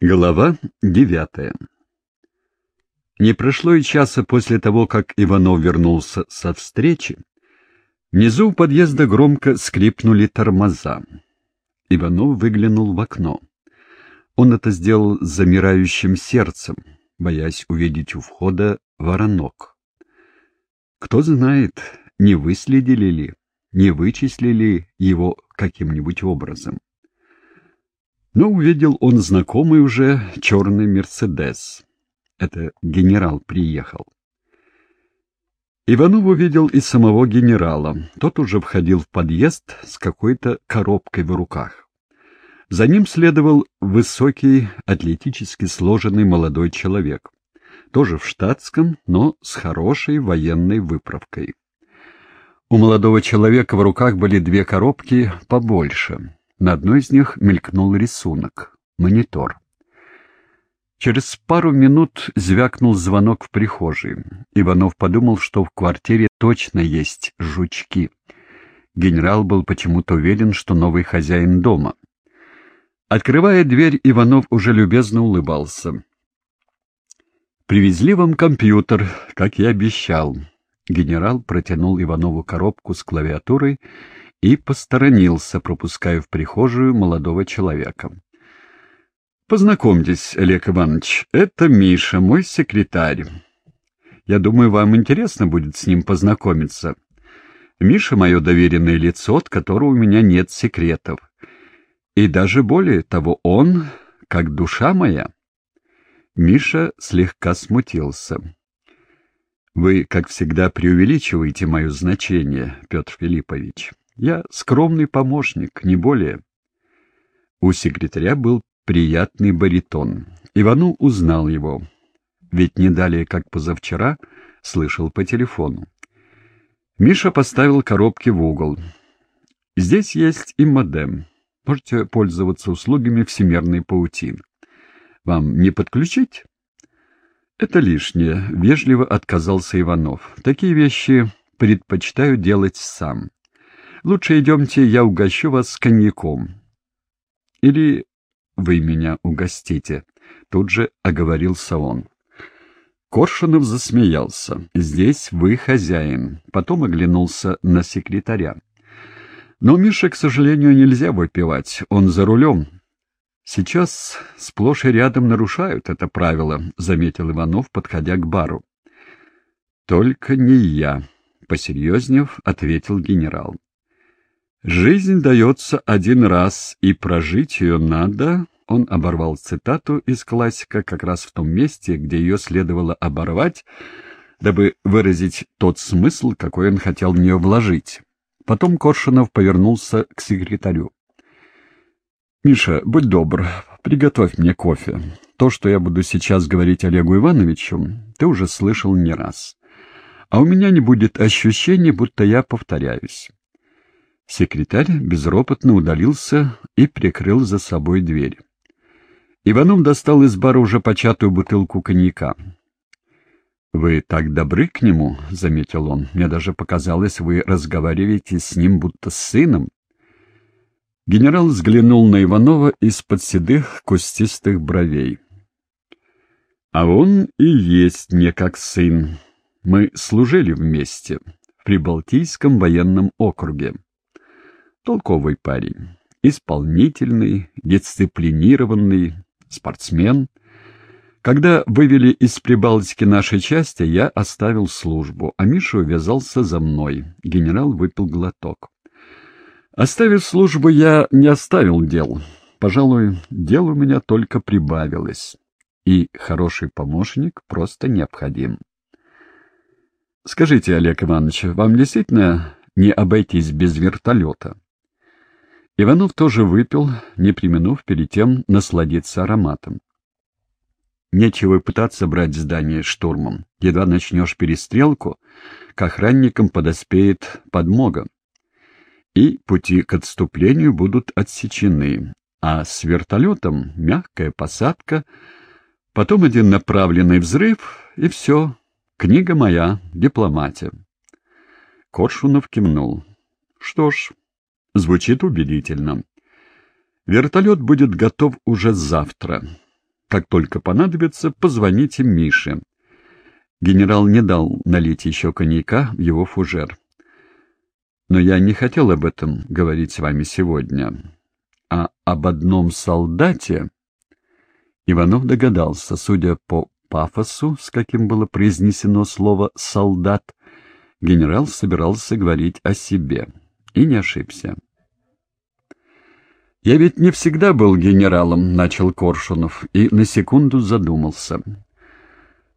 Глава девятая Не прошло и часа после того, как Иванов вернулся со встречи. Внизу у подъезда громко скрипнули тормоза. Иванов выглянул в окно. Он это сделал с замирающим сердцем, боясь увидеть у входа воронок. Кто знает, не выследили ли, не вычислили его каким-нибудь образом но увидел он знакомый уже черный «Мерседес». Это генерал приехал. Иванов увидел и самого генерала. Тот уже входил в подъезд с какой-то коробкой в руках. За ним следовал высокий, атлетически сложенный молодой человек. Тоже в штатском, но с хорошей военной выправкой. У молодого человека в руках были две коробки побольше. На одной из них мелькнул рисунок — монитор. Через пару минут звякнул звонок в прихожей. Иванов подумал, что в квартире точно есть жучки. Генерал был почему-то уверен, что новый хозяин дома. Открывая дверь, Иванов уже любезно улыбался. «Привезли вам компьютер, как я обещал». Генерал протянул Иванову коробку с клавиатурой и посторонился, пропуская в прихожую молодого человека. «Познакомьтесь, Олег Иванович, это Миша, мой секретарь. Я думаю, вам интересно будет с ним познакомиться. Миша — мое доверенное лицо, от которого у меня нет секретов. И даже более того, он как душа моя». Миша слегка смутился. «Вы, как всегда, преувеличиваете мое значение, Петр Филиппович. Я скромный помощник, не более. У секретаря был приятный баритон. Ивану узнал его. Ведь не далее, как позавчера, слышал по телефону. Миша поставил коробки в угол. Здесь есть и модем. Можете пользоваться услугами всемирной паутины. Вам не подключить? Это лишнее, — вежливо отказался Иванов. Такие вещи предпочитаю делать сам. Лучше идемте, я угощу вас коньяком. Или вы меня угостите, — тут же оговорился он. Коршунов засмеялся. «Здесь вы хозяин». Потом оглянулся на секретаря. «Но Мише, к сожалению, нельзя выпивать. Он за рулем». «Сейчас сплошь и рядом нарушают это правило», — заметил Иванов, подходя к бару. «Только не я», — посерьезнев ответил генерал. «Жизнь дается один раз, и прожить ее надо...» Он оборвал цитату из классика как раз в том месте, где ее следовало оборвать, дабы выразить тот смысл, какой он хотел в нее вложить. Потом Коршунов повернулся к секретарю. «Миша, будь добр, приготовь мне кофе. То, что я буду сейчас говорить Олегу Ивановичу, ты уже слышал не раз. А у меня не будет ощущения, будто я повторяюсь». Секретарь безропотно удалился и прикрыл за собой дверь. Иванов достал из бара уже початую бутылку коньяка. «Вы так добры к нему», — заметил он. «Мне даже показалось, вы разговариваете с ним будто с сыном». Генерал взглянул на Иванова из-под седых кустистых бровей. «А он и есть не как сын. Мы служили вместе в Прибалтийском военном округе. Толковый парень, исполнительный, дисциплинированный, спортсмен. Когда вывели из Прибалтики наши части, я оставил службу, а Миша увязался за мной. Генерал выпил глоток. Оставив службу, я не оставил дел. Пожалуй, дел у меня только прибавилось. И хороший помощник просто необходим. Скажите, Олег Иванович, вам действительно не обойтись без вертолета? Иванов тоже выпил, не применув перед тем насладиться ароматом. Нечего пытаться брать здание штурмом. Едва начнешь перестрелку, к охранникам подоспеет подмога. И пути к отступлению будут отсечены. А с вертолетом мягкая посадка, потом один направленный взрыв, и все. Книга моя, дипломатия. Коршунов кивнул. Что ж, Звучит убедительно. Вертолет будет готов уже завтра. Как только понадобится, позвоните Мише. Генерал не дал налить еще коньяка в его фужер. Но я не хотел об этом говорить с вами сегодня. А об одном солдате... Иванов догадался, судя по пафосу, с каким было произнесено слово «солдат», генерал собирался говорить о себе. И не ошибся. «Я ведь не всегда был генералом», — начал Коршунов, и на секунду задумался.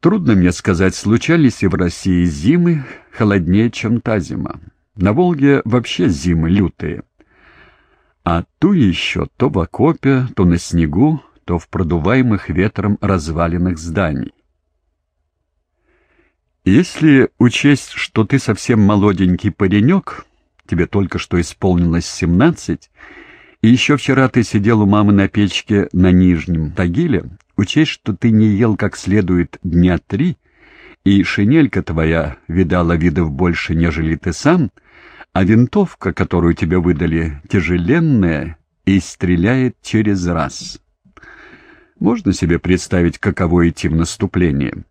«Трудно мне сказать, случались и в России зимы холоднее, чем та зима. На Волге вообще зимы лютые. А ту еще то в окопе, то на снегу, то в продуваемых ветром развалинах зданий. Если учесть, что ты совсем молоденький паренек, тебе только что исполнилось семнадцать, и еще вчера ты сидел у мамы на печке на Нижнем Тагиле, учесть, что ты не ел как следует дня три, и шинелька твоя видала видов больше, нежели ты сам, а винтовка, которую тебе выдали, тяжеленная и стреляет через раз. Можно себе представить, каково идти в наступление?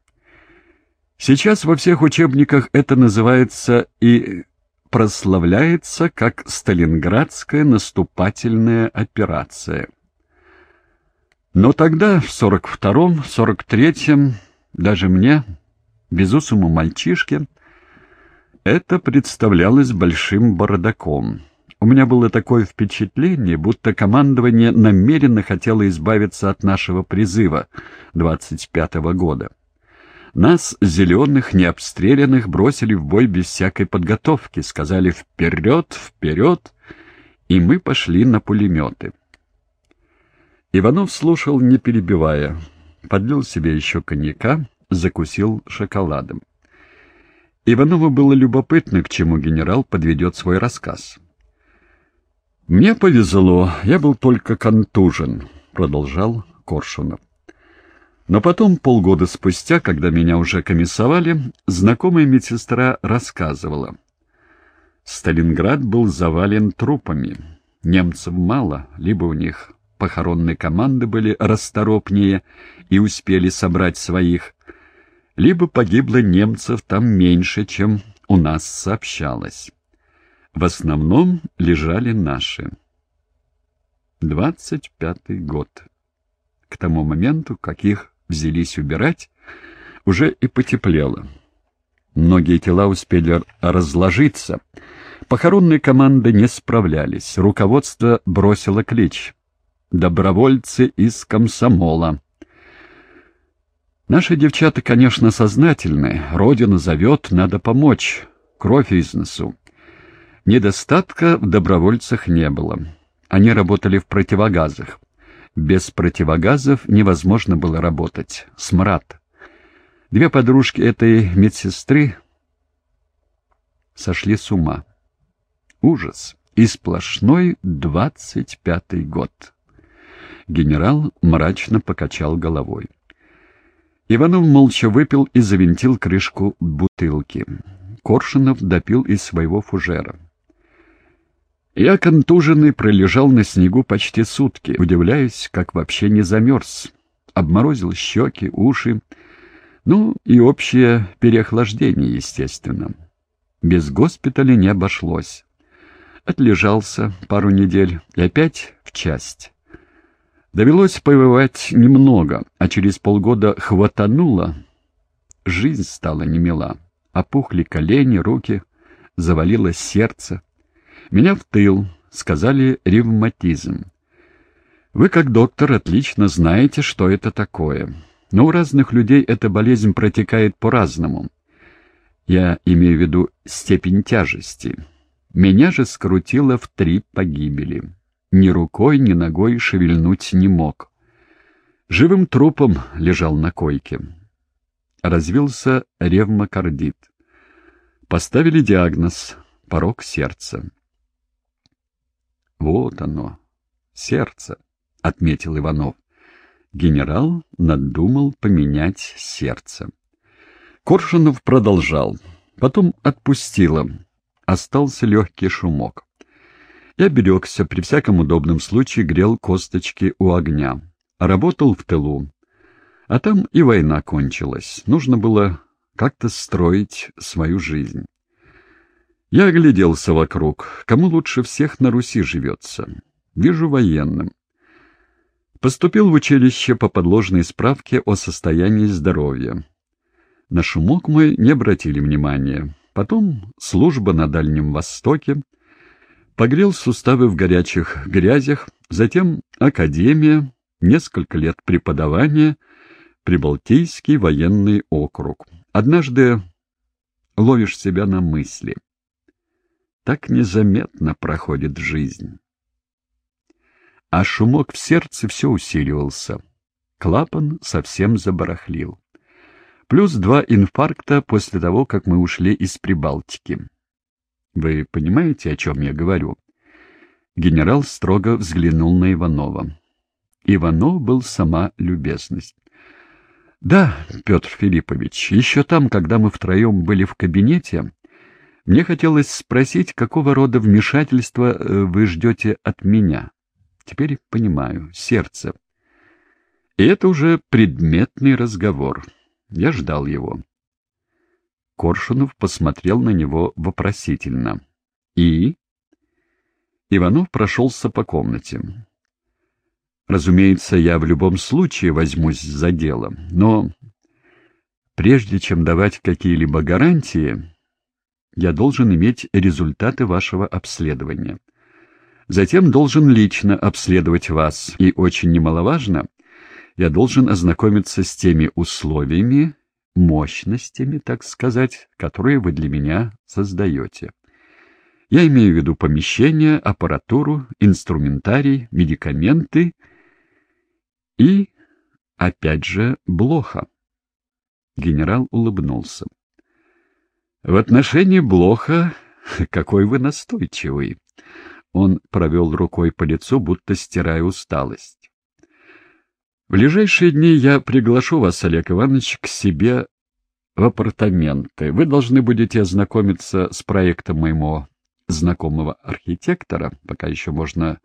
Сейчас во всех учебниках это называется и прославляется как Сталинградская наступательная операция. Но тогда, в 42-м, 43-м, даже мне, безусому мальчишке, это представлялось большим бардаком. У меня было такое впечатление, будто командование намеренно хотело избавиться от нашего призыва 25-го года. Нас, зеленых, необстрелянных, бросили в бой без всякой подготовки, сказали «вперед, вперед», и мы пошли на пулеметы. Иванов слушал, не перебивая, подлил себе еще коньяка, закусил шоколадом. Иванову было любопытно, к чему генерал подведет свой рассказ. «Мне повезло, я был только контужен», — продолжал Коршунов. Но потом, полгода спустя, когда меня уже комиссовали, знакомая медсестра рассказывала. Сталинград был завален трупами. Немцев мало, либо у них похоронные команды были расторопнее и успели собрать своих, либо погибло немцев там меньше, чем у нас сообщалось. В основном лежали наши. Двадцать пятый год. К тому моменту, как их взялись убирать, уже и потеплело. Многие тела успели разложиться. Похоронные команды не справлялись. Руководство бросило клич. «Добровольцы из комсомола». Наши девчата, конечно, сознательны. Родина зовет, надо помочь. Кровь из носу. Недостатка в добровольцах не было. Они работали в противогазах. Без противогазов невозможно было работать. Смрад. Две подружки этой медсестры сошли с ума. Ужас. И сплошной двадцать пятый год. Генерал мрачно покачал головой. Иванов молча выпил и завинтил крышку бутылки. Коршунов допил из своего фужера. Я контуженный пролежал на снегу почти сутки, удивляясь, как вообще не замерз. Обморозил щеки, уши, ну и общее переохлаждение, естественно. Без госпиталя не обошлось. Отлежался пару недель и опять в часть. Довелось повывать немного, а через полгода хватануло. Жизнь стала немила. Опухли колени, руки, завалилось сердце. Меня в тыл, сказали ревматизм. Вы, как доктор, отлично знаете, что это такое. Но у разных людей эта болезнь протекает по-разному. Я имею в виду степень тяжести. Меня же скрутило в три погибели. Ни рукой, ни ногой шевельнуть не мог. Живым трупом лежал на койке. Развился ревмокардит. Поставили диагноз — порог сердца. Вот оно, сердце, — отметил Иванов. Генерал надумал поменять сердце. Коршунов продолжал. Потом отпустило. Остался легкий шумок. Я берегся, при всяком удобном случае грел косточки у огня. Работал в тылу. А там и война кончилась. Нужно было как-то строить свою жизнь. Я огляделся вокруг. Кому лучше всех на Руси живется? Вижу военным. Поступил в училище по подложной справке о состоянии здоровья. На шумок мы не обратили внимания. Потом служба на Дальнем Востоке, погрел суставы в горячих грязях, затем академия, несколько лет преподавания, Прибалтийский военный округ. Однажды ловишь себя на мысли. Так незаметно проходит жизнь. А шумок в сердце все усиливался. Клапан совсем забарахлил. Плюс два инфаркта после того, как мы ушли из Прибалтики. Вы понимаете, о чем я говорю? Генерал строго взглянул на Иванова. Иванов был сама любезность. «Да, Петр Филиппович, еще там, когда мы втроем были в кабинете, мне хотелось спросить, какого рода вмешательства э, вы ждете от меня. Теперь понимаю, сердце. И это уже предметный разговор. Я ждал его. Коршунов посмотрел на него вопросительно. «И?» Иванов прошелся по комнате. «Разумеется, я в любом случае возьмусь за дело, но прежде чем давать какие-либо гарантии, я должен иметь результаты вашего обследования. Затем должен лично обследовать вас, и очень немаловажно, я должен ознакомиться с теми условиями, мощностями, так сказать, которые вы для меня создаете. Я имею в виду помещение, аппаратуру, инструментарий, медикаменты и, опять же, Блоха. Генерал улыбнулся. В отношении Блоха какой вы настойчивый. Он провел рукой по лицу, будто стирая усталость. В ближайшие дни я приглашу вас, Олег Иванович, к себе в апартаменты. Вы должны будете ознакомиться с проектом моего знакомого архитектора, пока еще можно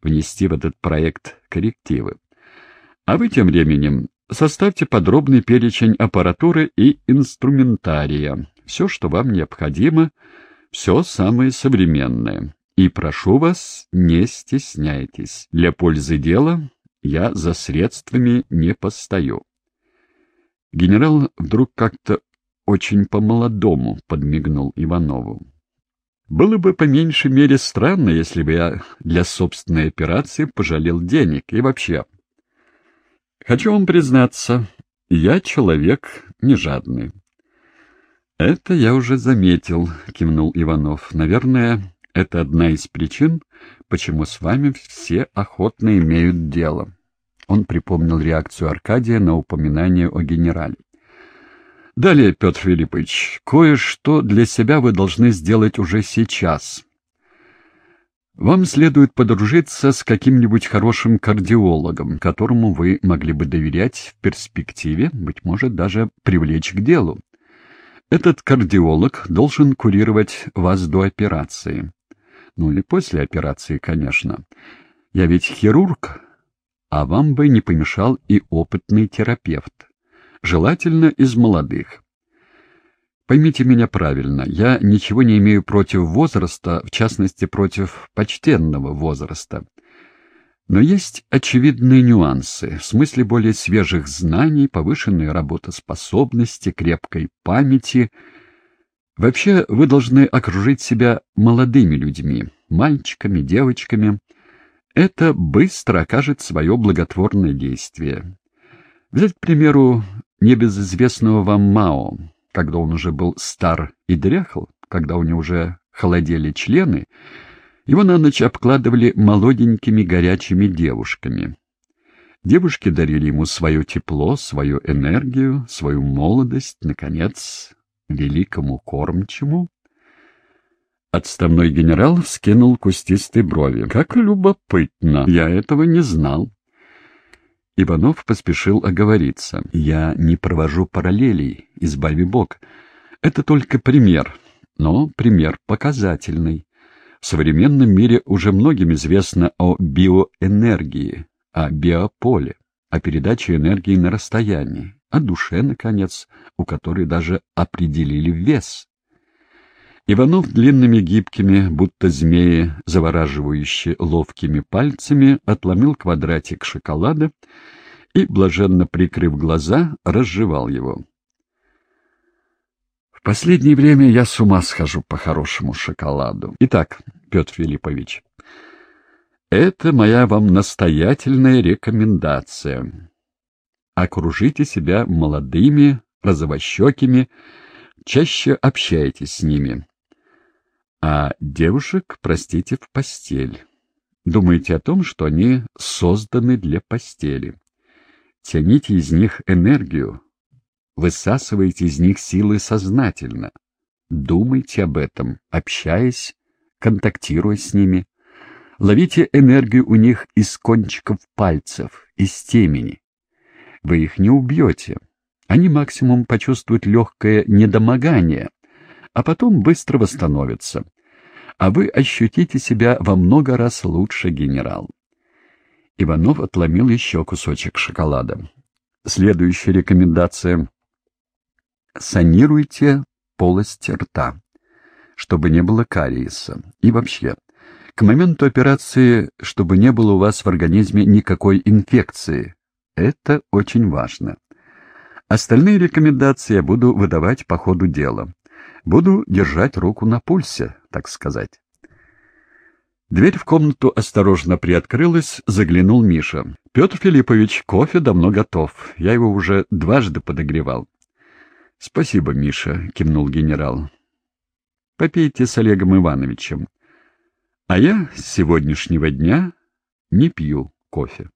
внести в этот проект коррективы. А вы тем временем составьте подробный перечень аппаратуры и инструментария, все, что вам необходимо, все самое современное. И прошу вас, не стесняйтесь. Для пользы дела я за средствами не постою. Генерал вдруг как-то очень по-молодому подмигнул Иванову. Было бы по меньшей мере странно, если бы я для собственной операции пожалел денег. И вообще, хочу вам признаться, я человек не жадный. Это я уже заметил, кивнул Иванов. Наверное, это одна из причин, почему с вами все охотно имеют дело. Он припомнил реакцию Аркадия на упоминание о генерале. Далее, Петр Филиппович, кое-что для себя вы должны сделать уже сейчас. Вам следует подружиться с каким-нибудь хорошим кардиологом, которому вы могли бы доверять в перспективе, быть может, даже привлечь к делу. Этот кардиолог должен курировать вас до операции. Ну или после операции, конечно. Я ведь хирург, а вам бы не помешал и опытный терапевт. Желательно из молодых. Поймите меня правильно, я ничего не имею против возраста, в частности, против почтенного возраста. Но есть очевидные нюансы, в смысле более свежих знаний, повышенной работоспособности, крепкой памяти — Вообще, вы должны окружить себя молодыми людьми, мальчиками, девочками. Это быстро окажет свое благотворное действие. Взять, к примеру, небезызвестного вам Мао, когда он уже был стар и дряхл, когда у него уже холодели члены, его на ночь обкладывали молоденькими горячими девушками. Девушки дарили ему свое тепло, свою энергию, свою молодость, наконец, великому кормчему? Отставной генерал вскинул кустистые брови. «Как любопытно! Я этого не знал!» Иванов поспешил оговориться. «Я не провожу параллелей, избави Бог. Это только пример, но пример показательный. В современном мире уже многим известно о биоэнергии, о биополе, о передаче энергии на расстоянии, о душе, наконец, у которой даже определили вес. Иванов длинными гибкими, будто змеи, завораживающие ловкими пальцами, отломил квадратик шоколада и, блаженно прикрыв глаза, разжевал его. Последнее время я с ума схожу по хорошему шоколаду. Итак, Петр Филиппович, это моя вам настоятельная рекомендация. Окружите себя молодыми, розовощекими, чаще общайтесь с ними. А девушек, простите, в постель. Думайте о том, что они созданы для постели. Тяните из них энергию, высасывайте из них силы сознательно. Думайте об этом, общаясь, контактируя с ними. Ловите энергию у них из кончиков пальцев, из темени. Вы их не убьете. Они максимум почувствуют легкое недомогание, а потом быстро восстановятся. А вы ощутите себя во много раз лучше, генерал. Иванов отломил еще кусочек шоколада. Следующая рекомендация. Санируйте полость рта, чтобы не было кариеса. И вообще, к моменту операции, чтобы не было у вас в организме никакой инфекции. Это очень важно. Остальные рекомендации я буду выдавать по ходу дела. Буду держать руку на пульсе, так сказать. Дверь в комнату осторожно приоткрылась, заглянул Миша. «Петр Филиппович, кофе давно готов. Я его уже дважды подогревал». «Спасибо, Миша», — кивнул генерал. «Попейте с Олегом Ивановичем. А я с сегодняшнего дня не пью кофе.